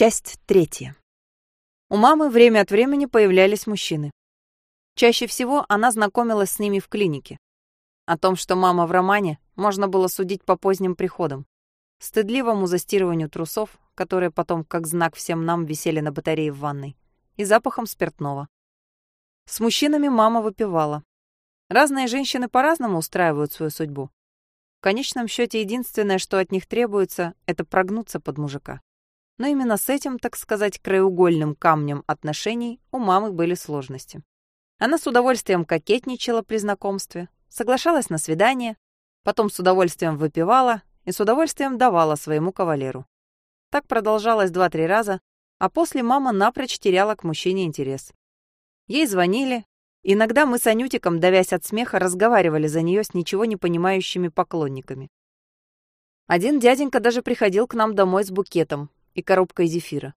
Часть третья. У мамы время от времени появлялись мужчины. Чаще всего она знакомилась с ними в клинике. О том, что мама в романе, можно было судить по поздним приходам. Стыдливому застирыванию трусов, которые потом, как знак всем нам, висели на батарее в ванной, и запахом спиртного. С мужчинами мама выпивала. Разные женщины по-разному устраивают свою судьбу. В конечном счете единственное, что от них требуется, это прогнуться под мужика. Но именно с этим, так сказать, краеугольным камнем отношений у мамы были сложности. Она с удовольствием кокетничала при знакомстве, соглашалась на свидание, потом с удовольствием выпивала и с удовольствием давала своему кавалеру. Так продолжалось два-три раза, а после мама напрочь теряла к мужчине интерес. Ей звонили, иногда мы с Анютиком, давясь от смеха, разговаривали за нее с ничего не понимающими поклонниками. Один дяденька даже приходил к нам домой с букетом, и коробкой зефира.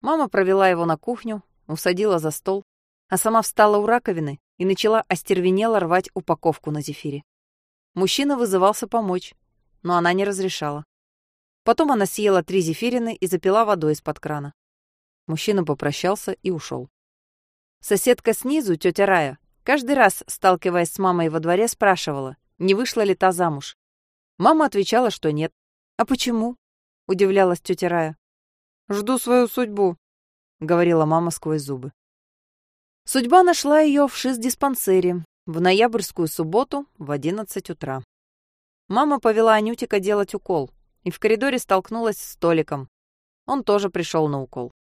Мама провела его на кухню, усадила за стол, а сама встала у раковины и начала остервенело рвать упаковку на зефире. Мужчина вызывался помочь, но она не разрешала. Потом она съела три зефирины и запила водой из-под крана. Мужчина попрощался и ушел. Соседка снизу, тетя Рая, каждый раз, сталкиваясь с мамой во дворе, спрашивала, не вышла ли та замуж. Мама отвечала, что нет. А почему? — удивлялась тетя Рая. «Жду свою судьбу», — говорила мама сквозь зубы. Судьба нашла ее в шиз-диспансере в ноябрьскую субботу в одиннадцать утра. Мама повела Анютика делать укол и в коридоре столкнулась с Толиком. Он тоже пришел на укол.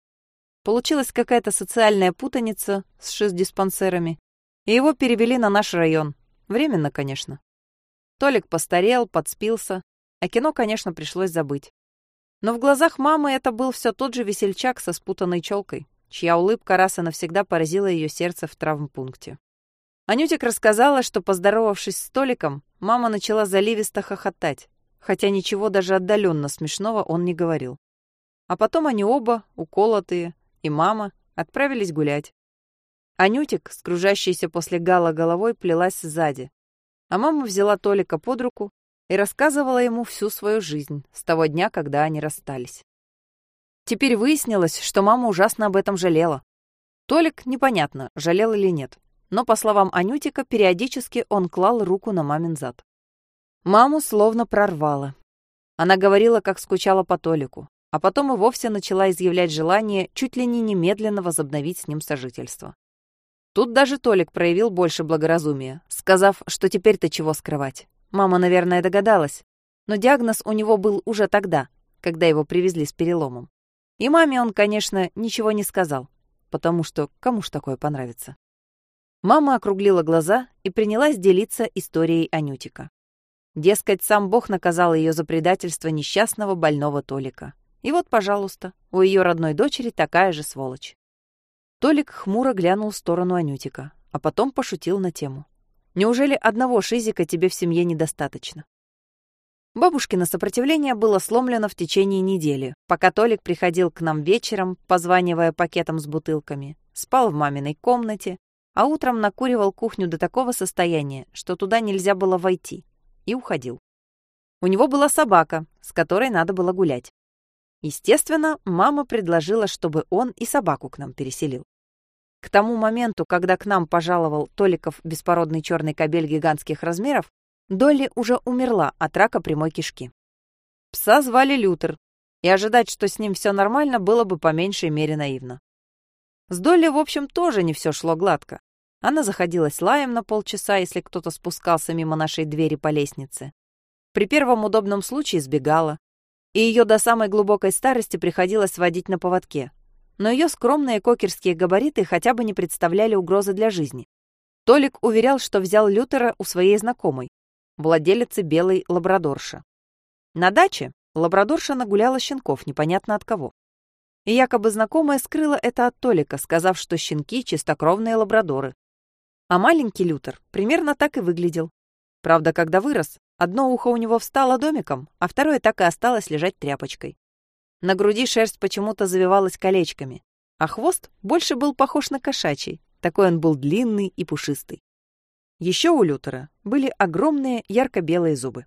Получилась какая-то социальная путаница с шиз-диспансерами, и его перевели на наш район. Временно, конечно. Толик постарел, подспился, а кино, конечно, пришлось забыть. Но в глазах мамы это был все тот же весельчак со спутанной челкой, чья улыбка раз и навсегда поразила ее сердце в травмпункте. Анютик рассказала, что, поздоровавшись с Толиком, мама начала заливисто хохотать, хотя ничего даже отдаленно смешного он не говорил. А потом они оба, уколотые, и мама, отправились гулять. Анютик, скружащийся после гала головой, плелась сзади, а мама взяла Толика под руку и рассказывала ему всю свою жизнь с того дня, когда они расстались. Теперь выяснилось, что мама ужасно об этом жалела. Толик, непонятно, жалел или нет, но, по словам Анютика, периодически он клал руку на мамин зад. Маму словно прорвало. Она говорила, как скучала по Толику, а потом и вовсе начала изъявлять желание чуть ли не немедленно возобновить с ним сожительство. Тут даже Толик проявил больше благоразумия, сказав, что теперь-то чего скрывать. Мама, наверное, догадалась. Но диагноз у него был уже тогда, когда его привезли с переломом. И маме он, конечно, ничего не сказал, потому что кому ж такое понравится. Мама округлила глаза и принялась делиться историей Анютика. Дескать, сам Бог наказал ее за предательство несчастного больного Толика. И вот, пожалуйста, у ее родной дочери такая же сволочь. Толик хмуро глянул в сторону Анютика, а потом пошутил на тему. Неужели одного шизика тебе в семье недостаточно? Бабушкино сопротивление было сломлено в течение недели, пока Толик приходил к нам вечером, позванивая пакетом с бутылками, спал в маминой комнате, а утром накуривал кухню до такого состояния, что туда нельзя было войти, и уходил. У него была собака, с которой надо было гулять. Естественно, мама предложила, чтобы он и собаку к нам переселил. К тому моменту, когда к нам пожаловал Толиков беспородный черный кобель гигантских размеров, Долли уже умерла от рака прямой кишки. Пса звали Лютер, и ожидать, что с ним все нормально, было бы по меньшей мере наивно. С Долли, в общем, тоже не все шло гладко. Она заходилась лаем на полчаса, если кто-то спускался мимо нашей двери по лестнице. При первом удобном случае сбегала, и ее до самой глубокой старости приходилось водить на поводке, но ее скромные кокерские габариты хотя бы не представляли угрозы для жизни. Толик уверял, что взял Лютера у своей знакомой, владелицы белой лабрадорши. На даче лабрадорша нагуляла щенков непонятно от кого. И якобы знакомая скрыла это от Толика, сказав, что щенки — чистокровные лабрадоры. А маленький Лютер примерно так и выглядел. Правда, когда вырос, одно ухо у него встало домиком, а второе так и осталось лежать тряпочкой. На груди шерсть почему-то завивалась колечками, а хвост больше был похож на кошачий, такой он был длинный и пушистый. Еще у Лютера были огромные ярко-белые зубы.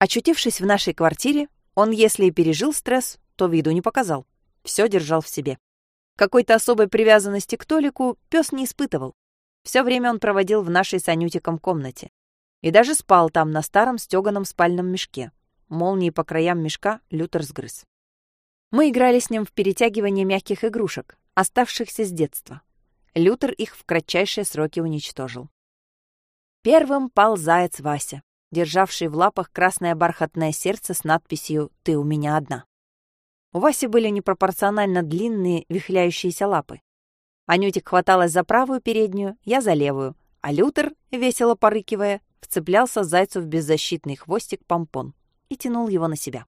Очутившись в нашей квартире, он, если и пережил стресс, то виду не показал. Все держал в себе. Какой-то особой привязанности к Толику пес не испытывал. Все время он проводил в нашей с Анютиком комнате. И даже спал там на старом стеганом спальном мешке. Молнии по краям мешка Лютер сгрыз. Мы играли с ним в перетягивание мягких игрушек, оставшихся с детства. Лютер их в кратчайшие сроки уничтожил. Первым пал заяц Вася, державший в лапах красное бархатное сердце с надписью «Ты у меня одна». У Васи были непропорционально длинные вихляющиеся лапы. Анютик хваталась за правую переднюю, я за левую, а Лютер, весело порыкивая, вцеплялся зайцу в беззащитный хвостик помпон и тянул его на себя.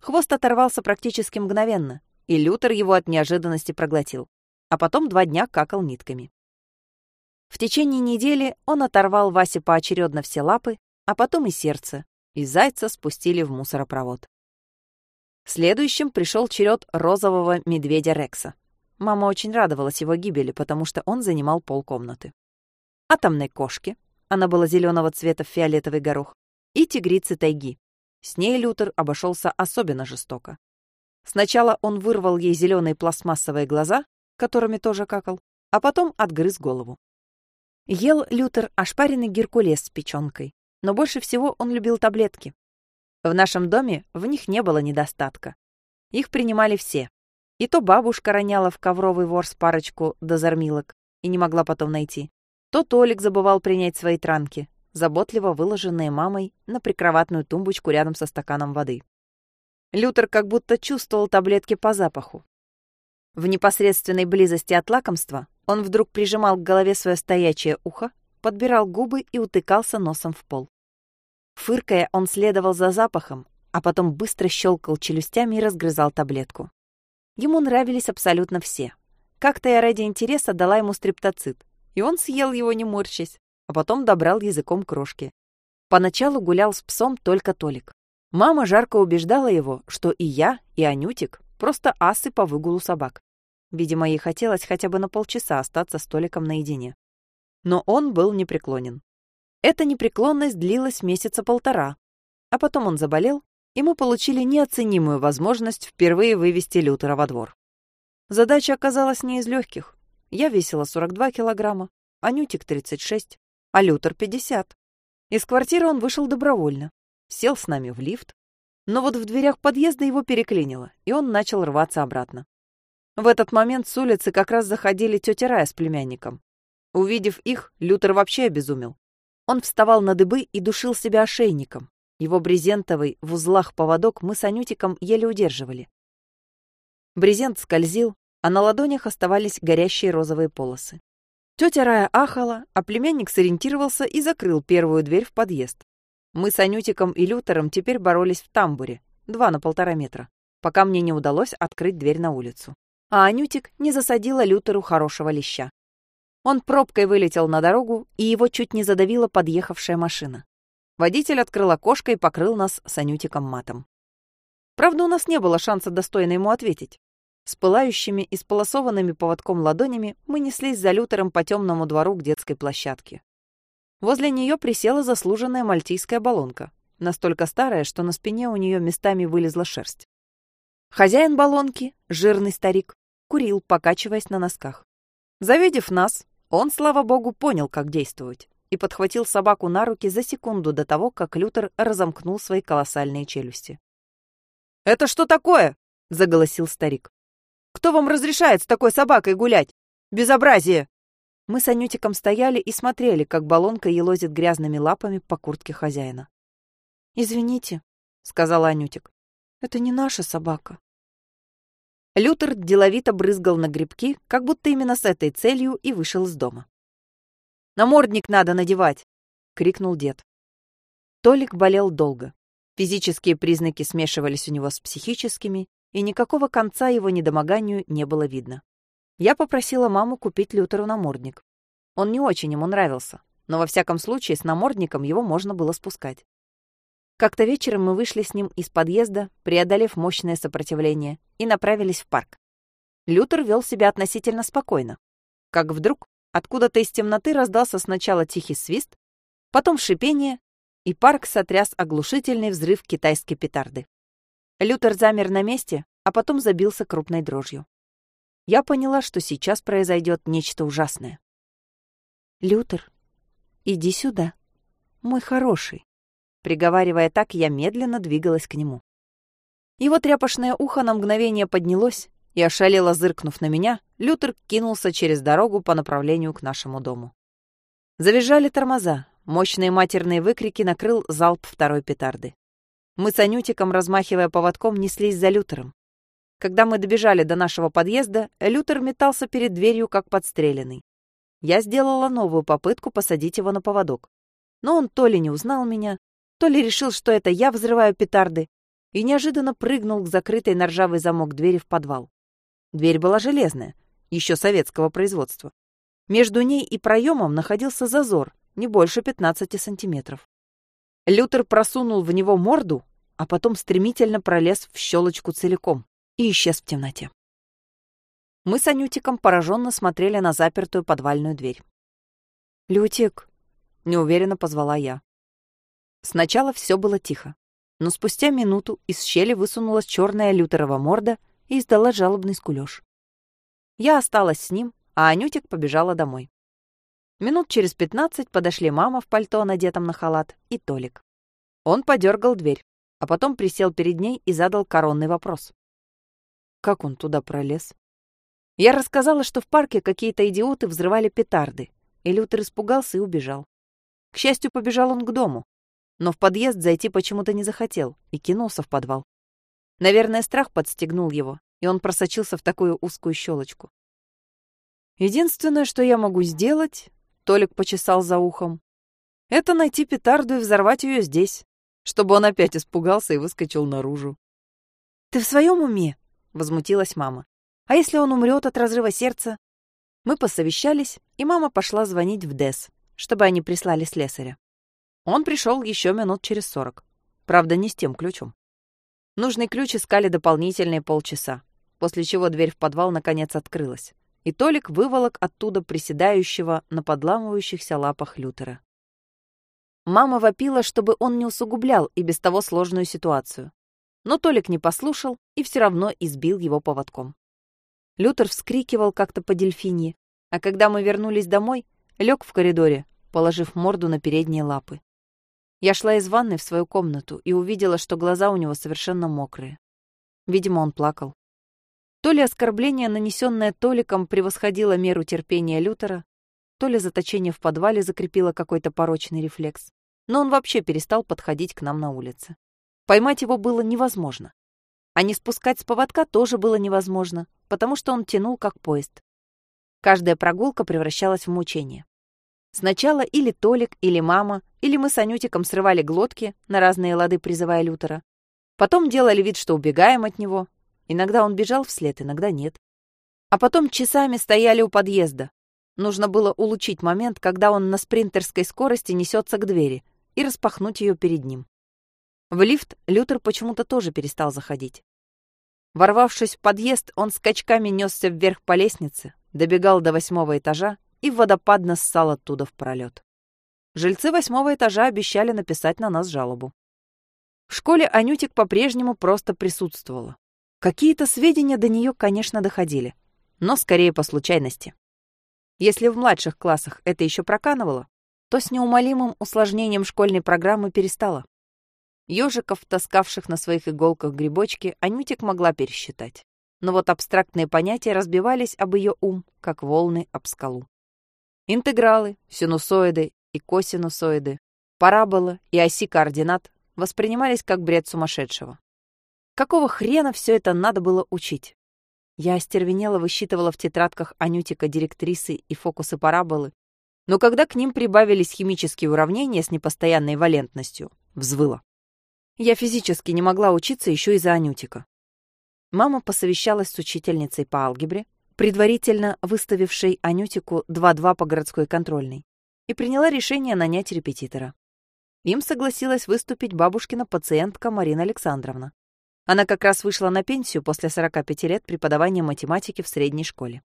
Хвост оторвался практически мгновенно, и Лютер его от неожиданности проглотил, а потом два дня какал нитками. В течение недели он оторвал Васе поочередно все лапы, а потом и сердце, и зайца спустили в мусоропровод. Следующим пришел черед розового медведя Рекса. Мама очень радовалась его гибели, потому что он занимал полкомнаты. Атомной кошки, она была зеленого цвета в фиолетовый горох, и тигрицы тайги. С ней Лютер обошелся особенно жестоко. Сначала он вырвал ей зеленые пластмассовые глаза, которыми тоже какал, а потом отгрыз голову. Ел Лютер ошпаренный геркулес с печенкой, но больше всего он любил таблетки, в нашем доме в них не было недостатка. Их принимали все. И то бабушка роняла в ковровый ворс парочку дозормилок и не могла потом найти. То Толик забывал принять свои транки, заботливо выложенные мамой на прикроватную тумбочку рядом со стаканом воды. Лютер как будто чувствовал таблетки по запаху. В непосредственной близости от лакомства он вдруг прижимал к голове свое стоячее ухо, подбирал губы и утыкался носом в пол. Фыркая, он следовал за запахом, а потом быстро щелкал челюстями и разгрызал таблетку. Ему нравились абсолютно все. Как-то я ради интереса дала ему стриптоцит, и он съел его не морщась, а потом добрал языком крошки. Поначалу гулял с псом только Толик. Мама жарко убеждала его, что и я, и Анютик просто асы по выгулу собак. Видимо, ей хотелось хотя бы на полчаса остаться с Толиком наедине. Но он был непреклонен. Эта непреклонность длилась месяца полтора, а потом он заболел, и мы получили неоценимую возможность впервые вывести Лютера во двор. Задача оказалась не из легких. Я весила 42 килограмма, Анютик 36, а Лютер 50. Из квартиры он вышел добровольно, сел с нами в лифт, но вот в дверях подъезда его переклинило, и он начал рваться обратно. В этот момент с улицы как раз заходили тетя Рая с племянником. Увидев их, Лютер вообще обезумел. Он вставал на дыбы и душил себя ошейником. Его брезентовый в узлах поводок мы с Анютиком еле удерживали. Брезент скользил, а на ладонях оставались горящие розовые полосы. Тетя Рая ахала, а племянник сориентировался и закрыл первую дверь в подъезд. Мы с Анютиком и Лютером теперь боролись в тамбуре, два на полтора метра, пока мне не удалось открыть дверь на улицу. А Анютик не засадила Лютеру хорошего леща. Он пробкой вылетел на дорогу, и его чуть не задавила подъехавшая машина. Водитель открыл окошко и покрыл нас с Анютиком матом. Правда, у нас не было шанса достойно ему ответить. С пылающими и сполосованными поводком ладонями мы неслись за Лютером по темному двору к детской площадке. Возле нее присела заслуженная мальтийская баллонка, настолько старая, что на спине у нее местами вылезла шерсть. Хозяин баллонки, жирный старик, курил, покачиваясь на носках. Завидев нас, он, слава богу, понял, как действовать, и подхватил собаку на руки за секунду до того, как Лютер разомкнул свои колоссальные челюсти. «Это что такое?» — заголосил старик. «Кто вам разрешает с такой собакой гулять? Безобразие!» Мы с Анютиком стояли и смотрели, как баллонка елозит грязными лапами по куртке хозяина. «Извините», — сказала Анютик, — «это не наша собака». Лютер деловито брызгал на грибки, как будто именно с этой целью и вышел из дома. «Намордник надо надевать!» — крикнул дед. Толик болел долго. Физические признаки смешивались у него с психическими, и никакого конца его недомоганию не было видно. Я попросила маму купить Лютеру намордник. Он не очень ему нравился, но во всяком случае с намордником его можно было спускать. Как-то вечером мы вышли с ним из подъезда, преодолев мощное сопротивление, и направились в парк. Лютер вел себя относительно спокойно. Как вдруг откуда-то из темноты раздался сначала тихий свист, потом шипение, и парк сотряс оглушительный взрыв китайской петарды. Лютер замер на месте, а потом забился крупной дрожью. Я поняла, что сейчас произойдет нечто ужасное. «Лютер, иди сюда, мой хороший», Приговаривая так, я медленно двигалась к нему. Его тряпошное ухо на мгновение поднялось, и, ошалело зыркнув на меня, Лютер кинулся через дорогу по направлению к нашему дому. Завизжали тормоза, мощные матерные выкрики накрыл залп второй петарды. Мы с Анютиком, размахивая поводком, неслись за Лютером. Когда мы добежали до нашего подъезда, Лютер метался перед дверью, как подстреленный. Я сделала новую попытку посадить его на поводок. Но он то ли не узнал меня, то ли решил, что это я взрываю петарды, и неожиданно прыгнул к закрытой на ржавый замок двери в подвал. Дверь была железная, еще советского производства. Между ней и проемом находился зазор, не больше 15 сантиметров. Лютер просунул в него морду, а потом стремительно пролез в щелочку целиком и исчез в темноте. Мы с Анютиком пораженно смотрели на запертую подвальную дверь. «Лютик!» — неуверенно позвала я. Сначала все было тихо, но спустя минуту из щели высунулась черная лютерова морда и издала жалобный скулёж. Я осталась с ним, а Анютик побежала домой. Минут через пятнадцать подошли мама в пальто, надетом на халат, и Толик. Он подергал дверь, а потом присел перед ней и задал коронный вопрос. Как он туда пролез? Я рассказала, что в парке какие-то идиоты взрывали петарды, и Лютер испугался и убежал. К счастью, побежал он к дому, но в подъезд зайти почему-то не захотел и кинулся в подвал. Наверное, страх подстегнул его, и он просочился в такую узкую щелочку. Единственное, что я могу сделать, Толик почесал за ухом, это найти петарду и взорвать ее здесь, чтобы он опять испугался и выскочил наружу. «Ты в своем уме?» — возмутилась мама. «А если он умрет от разрыва сердца?» Мы посовещались, и мама пошла звонить в ДЭС, чтобы они прислали слесаря. Он пришел еще минут через сорок. Правда, не с тем ключом. Нужный ключ искали дополнительные полчаса, после чего дверь в подвал наконец открылась, и Толик выволок оттуда приседающего на подламывающихся лапах Лютера. Мама вопила, чтобы он не усугублял и без того сложную ситуацию. Но Толик не послушал и все равно избил его поводком. Лютер вскрикивал как-то по дельфинье, а когда мы вернулись домой, лег в коридоре, положив морду на передние лапы. Я шла из ванной в свою комнату и увидела, что глаза у него совершенно мокрые. Видимо, он плакал. То ли оскорбление, нанесенное Толиком, превосходило меру терпения Лютера, то ли заточение в подвале закрепило какой-то порочный рефлекс. Но он вообще перестал подходить к нам на улице. Поймать его было невозможно. А не спускать с поводка тоже было невозможно, потому что он тянул как поезд. Каждая прогулка превращалась в мучение. Сначала или Толик, или мама, или мы с Анютиком срывали глотки, на разные лады призывая Лютера. Потом делали вид, что убегаем от него. Иногда он бежал вслед, иногда нет. А потом часами стояли у подъезда. Нужно было улучшить момент, когда он на спринтерской скорости несется к двери, и распахнуть ее перед ним. В лифт Лютер почему-то тоже перестал заходить. Ворвавшись в подъезд, он скачками несся вверх по лестнице, добегал до восьмого этажа и водопадно ссал оттуда в пролет. Жильцы восьмого этажа обещали написать на нас жалобу. В школе Анютик по-прежнему просто присутствовала. Какие-то сведения до нее, конечно, доходили, но скорее по случайности. Если в младших классах это еще проканывало, то с неумолимым усложнением школьной программы перестало. Ёжиков, таскавших на своих иголках грибочки, Анютик могла пересчитать. Но вот абстрактные понятия разбивались об ее ум, как волны об скалу. Интегралы, синусоиды и косинусоиды, параболы и оси координат воспринимались как бред сумасшедшего. Какого хрена все это надо было учить? Я остервенело высчитывала в тетрадках Анютика директрисы и фокусы параболы, но когда к ним прибавились химические уравнения с непостоянной валентностью, взвыла. Я физически не могла учиться еще из-за Анютика. Мама посовещалась с учительницей по алгебре, предварительно выставившей Анютику 2-2 по городской контрольной, и приняла решение нанять репетитора. Им согласилась выступить бабушкина пациентка Марина Александровна. Она как раз вышла на пенсию после 45 лет преподавания математики в средней школе.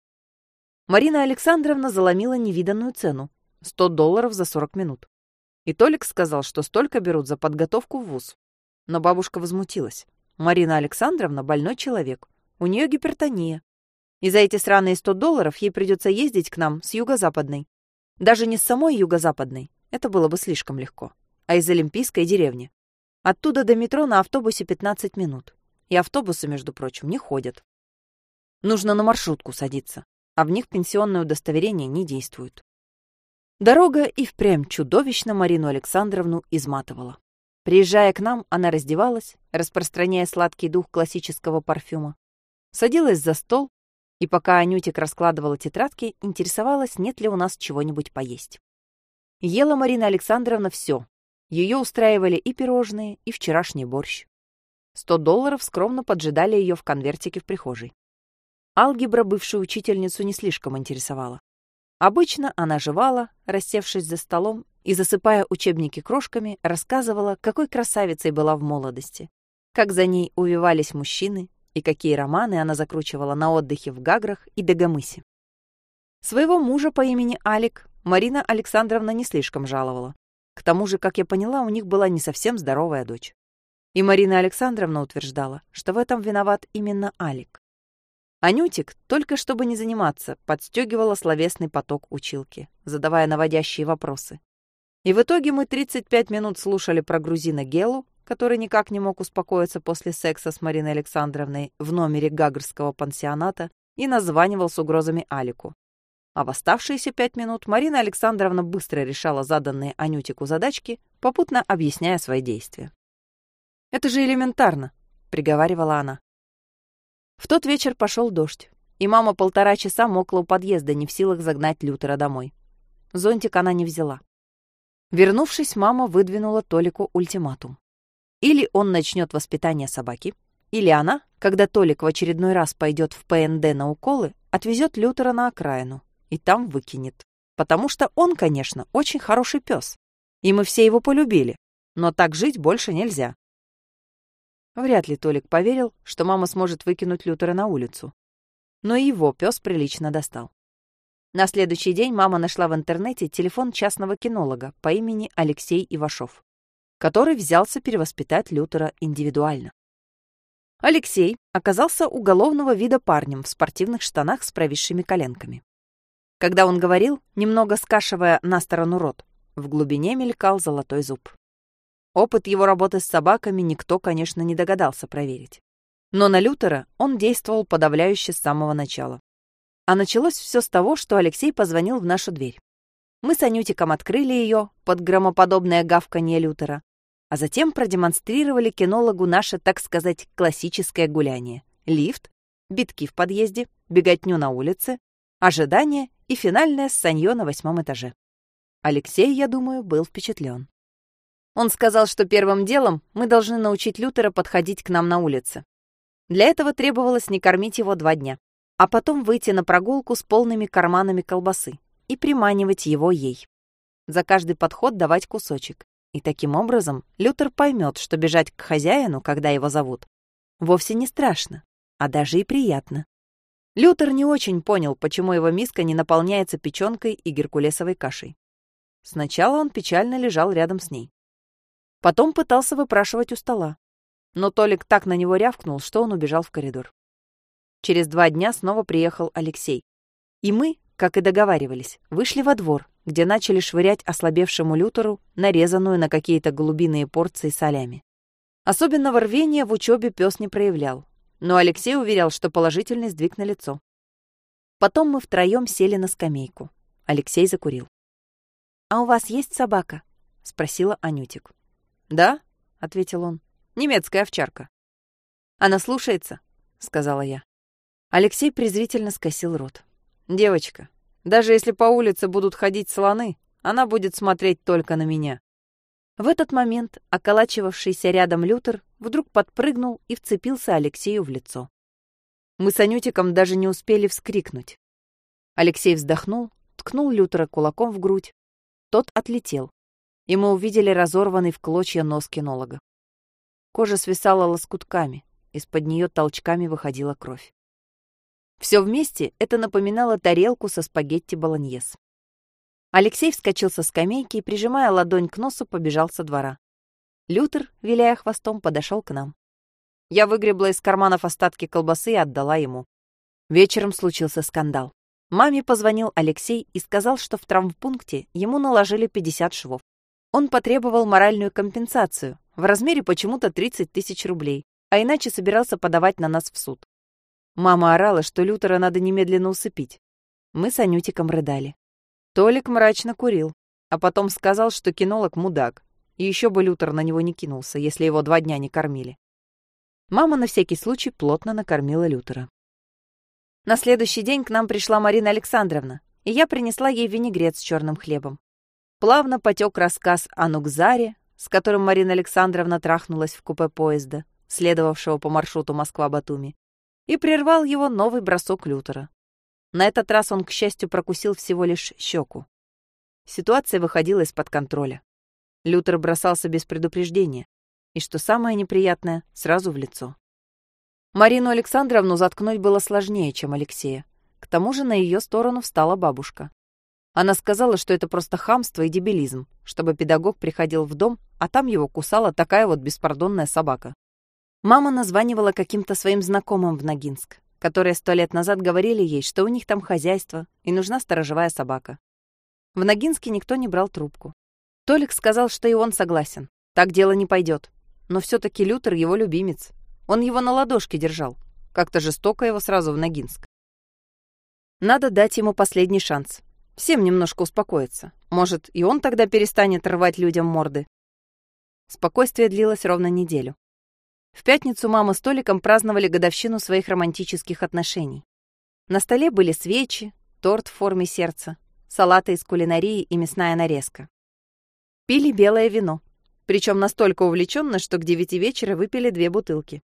Марина Александровна заломила невиданную цену — 100 долларов за 40 минут. И Толик сказал, что столько берут за подготовку в ВУЗ. Но бабушка возмутилась. Марина Александровна больной человек. У нее гипертония. И за эти сраные 100 долларов ей придется ездить к нам с юго-западной. Даже не с самой юго-западной, это было бы слишком легко, а из Олимпийской деревни. Оттуда до метро на автобусе 15 минут. И автобусы, между прочим, не ходят. Нужно на маршрутку садиться, а в них пенсионное удостоверение не действует. Дорога и впрямь чудовищно Марину Александровну изматывала. Приезжая к нам, она раздевалась, распространяя сладкий дух классического парфюма, садилась за стол и пока Анютик раскладывала тетрадки, интересовалась, нет ли у нас чего-нибудь поесть. Ела Марина Александровна все. Ее устраивали и пирожные, и вчерашний борщ. Сто долларов скромно поджидали ее в конвертике в прихожей. Алгебра бывшую учительницу не слишком интересовала. Обычно она жевала, рассевшись за столом, и, засыпая учебники крошками, рассказывала, какой красавицей была в молодости, как за ней увивались мужчины, и какие романы она закручивала на отдыхе в Гаграх и Дагомысе. Своего мужа по имени Алик Марина Александровна не слишком жаловала. К тому же, как я поняла, у них была не совсем здоровая дочь. И Марина Александровна утверждала, что в этом виноват именно Алик. Анютик, только чтобы не заниматься, подстегивала словесный поток училки, задавая наводящие вопросы. И в итоге мы 35 минут слушали про грузина Гелу, который никак не мог успокоиться после секса с Мариной Александровной в номере Гагарского пансионата и названивал с угрозами Алику. А в оставшиеся пять минут Марина Александровна быстро решала заданные Анютику задачки, попутно объясняя свои действия. «Это же элементарно», — приговаривала она. В тот вечер пошел дождь, и мама полтора часа мокла у подъезда, не в силах загнать Лютера домой. Зонтик она не взяла. Вернувшись, мама выдвинула Толику ультиматум. Или он начнет воспитание собаки, или она, когда Толик в очередной раз пойдет в ПНД на уколы, отвезет Лютера на окраину и там выкинет. Потому что он, конечно, очень хороший пес, и мы все его полюбили, но так жить больше нельзя. Вряд ли Толик поверил, что мама сможет выкинуть Лютера на улицу. Но его пес прилично достал. На следующий день мама нашла в интернете телефон частного кинолога по имени Алексей Ивашов который взялся перевоспитать Лютера индивидуально. Алексей оказался уголовного вида парнем в спортивных штанах с провисшими коленками. Когда он говорил, немного скашивая на сторону рот, в глубине мелькал золотой зуб. Опыт его работы с собаками никто, конечно, не догадался проверить. Но на Лютера он действовал подавляюще с самого начала. А началось все с того, что Алексей позвонил в нашу дверь. Мы с Анютиком открыли ее под громоподобное гавканье Лютера, а затем продемонстрировали кинологу наше, так сказать, классическое гуляние. Лифт, битки в подъезде, беготню на улице, ожидание и финальное ссанье на восьмом этаже. Алексей, я думаю, был впечатлен. Он сказал, что первым делом мы должны научить Лютера подходить к нам на улице. Для этого требовалось не кормить его два дня, а потом выйти на прогулку с полными карманами колбасы и приманивать его ей. За каждый подход давать кусочек. И таким образом Лютер поймет, что бежать к хозяину, когда его зовут, вовсе не страшно, а даже и приятно. Лютер не очень понял, почему его миска не наполняется печенкой и геркулесовой кашей. Сначала он печально лежал рядом с ней. Потом пытался выпрашивать у стола. Но Толик так на него рявкнул, что он убежал в коридор. Через два дня снова приехал Алексей. И мы, как и договаривались, вышли во двор, где начали швырять ослабевшему Лютеру нарезанную на какие-то голубиные порции солями. Особенного рвения в учебе пес не проявлял, но Алексей уверял, что положительный сдвиг на лицо. Потом мы втроем сели на скамейку. Алексей закурил. «А у вас есть собака?» — спросила Анютик. «Да», — ответил он, — «немецкая овчарка». «Она слушается», — сказала я. Алексей презрительно скосил рот. «Девочка, даже если по улице будут ходить слоны, она будет смотреть только на меня». В этот момент околачивавшийся рядом Лютер вдруг подпрыгнул и вцепился Алексею в лицо. Мы с Анютиком даже не успели вскрикнуть. Алексей вздохнул, ткнул Лютера кулаком в грудь. Тот отлетел, и мы увидели разорванный в клочья нос кинолога. Кожа свисала лоскутками, из-под нее толчками выходила кровь. Все вместе это напоминало тарелку со спагетти болоньез. Алексей вскочил со скамейки и, прижимая ладонь к носу, побежал со двора. Лютер, виляя хвостом, подошел к нам. Я выгребла из карманов остатки колбасы и отдала ему. Вечером случился скандал. Маме позвонил Алексей и сказал, что в травмпункте ему наложили 50 швов. Он потребовал моральную компенсацию в размере почему-то 30 тысяч рублей, а иначе собирался подавать на нас в суд. Мама орала, что Лютера надо немедленно усыпить. Мы с Анютиком рыдали. Толик мрачно курил, а потом сказал, что кинолог мудак, и еще бы Лютер на него не кинулся, если его два дня не кормили. Мама на всякий случай плотно накормила Лютера. На следующий день к нам пришла Марина Александровна, и я принесла ей винегрет с черным хлебом. Плавно потек рассказ о Нукзаре, с которым Марина Александровна трахнулась в купе поезда, следовавшего по маршруту Москва-Батуми, и прервал его новый бросок Лютера. На этот раз он, к счастью, прокусил всего лишь щеку. Ситуация выходила из-под контроля. Лютер бросался без предупреждения. И, что самое неприятное, сразу в лицо. Марину Александровну заткнуть было сложнее, чем Алексея. К тому же на ее сторону встала бабушка. Она сказала, что это просто хамство и дебилизм, чтобы педагог приходил в дом, а там его кусала такая вот беспардонная собака. Мама названивала каким-то своим знакомым в Ногинск, которые сто лет назад говорили ей, что у них там хозяйство и нужна сторожевая собака. В Ногинске никто не брал трубку. Толик сказал, что и он согласен. Так дело не пойдет. Но все-таки Лютер его любимец. Он его на ладошке держал. Как-то жестоко его сразу в Ногинск. Надо дать ему последний шанс. Всем немножко успокоиться. Может, и он тогда перестанет рвать людям морды. Спокойствие длилось ровно неделю. В пятницу мама с Толиком праздновали годовщину своих романтических отношений. На столе были свечи, торт в форме сердца, салаты из кулинарии и мясная нарезка. Пили белое вино, причем настолько увлеченно, что к девяти вечера выпили две бутылки.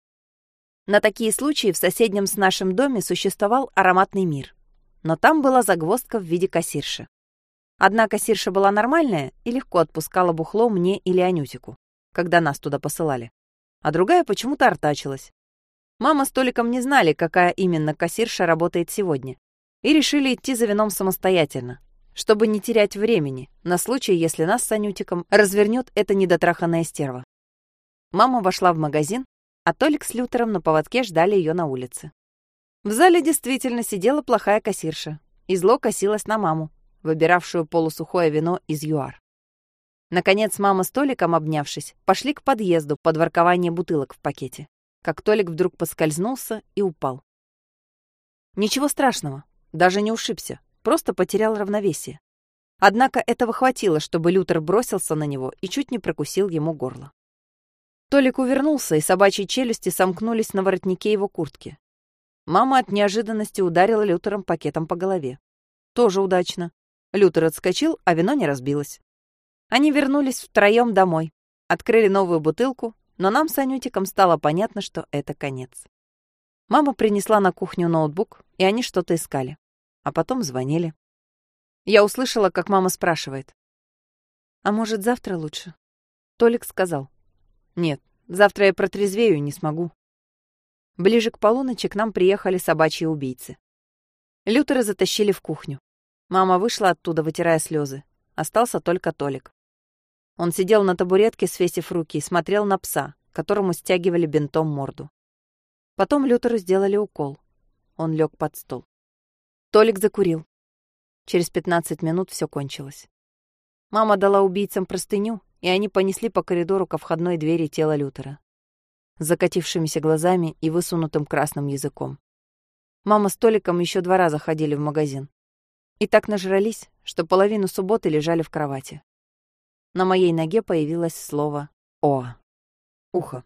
На такие случаи в соседнем с нашим доме существовал ароматный мир. Но там была загвоздка в виде кассирши. Одна кассирша была нормальная и легко отпускала бухло мне или Анютику, когда нас туда посылали. А другая почему-то артачилась. Мама с Толиком не знали, какая именно кассирша работает сегодня, и решили идти за вином самостоятельно, чтобы не терять времени на случай, если нас с Анютиком развернет эта недотраханная стерва. Мама вошла в магазин, а Толик с Лютером на поводке ждали ее на улице. В зале действительно сидела плохая кассирша и зло косилась на маму, выбиравшую полусухое вино из ЮАР. Наконец мама с Толиком, обнявшись, пошли к подъезду под воркование бутылок в пакете, как Толик вдруг поскользнулся и упал. Ничего страшного, даже не ушибся, просто потерял равновесие. Однако этого хватило, чтобы Лютер бросился на него и чуть не прокусил ему горло. Толик увернулся, и собачьи челюсти сомкнулись на воротнике его куртки. Мама от неожиданности ударила Лютером пакетом по голове. Тоже удачно. Лютер отскочил, а вино не разбилось. Они вернулись втроем домой, открыли новую бутылку, но нам с Анютиком стало понятно, что это конец. Мама принесла на кухню ноутбук, и они что-то искали а потом звонили. Я услышала, как мама спрашивает. «А может, завтра лучше?» Толик сказал. «Нет, завтра я протрезвею не смогу». Ближе к полуночи к нам приехали собачьи убийцы. Лютера затащили в кухню. Мама вышла оттуда, вытирая слезы. Остался только Толик. Он сидел на табуретке, свесив руки, и смотрел на пса, которому стягивали бинтом морду. Потом Лютеру сделали укол. Он лег под стол. Толик закурил. Через 15 минут все кончилось. Мама дала убийцам простыню, и они понесли по коридору ко входной двери тело Лютера. С закатившимися глазами и высунутым красным языком. Мама с Толиком еще два раза ходили в магазин. И так нажрались, что половину субботы лежали в кровати. На моей ноге появилось слово «О». Ухо.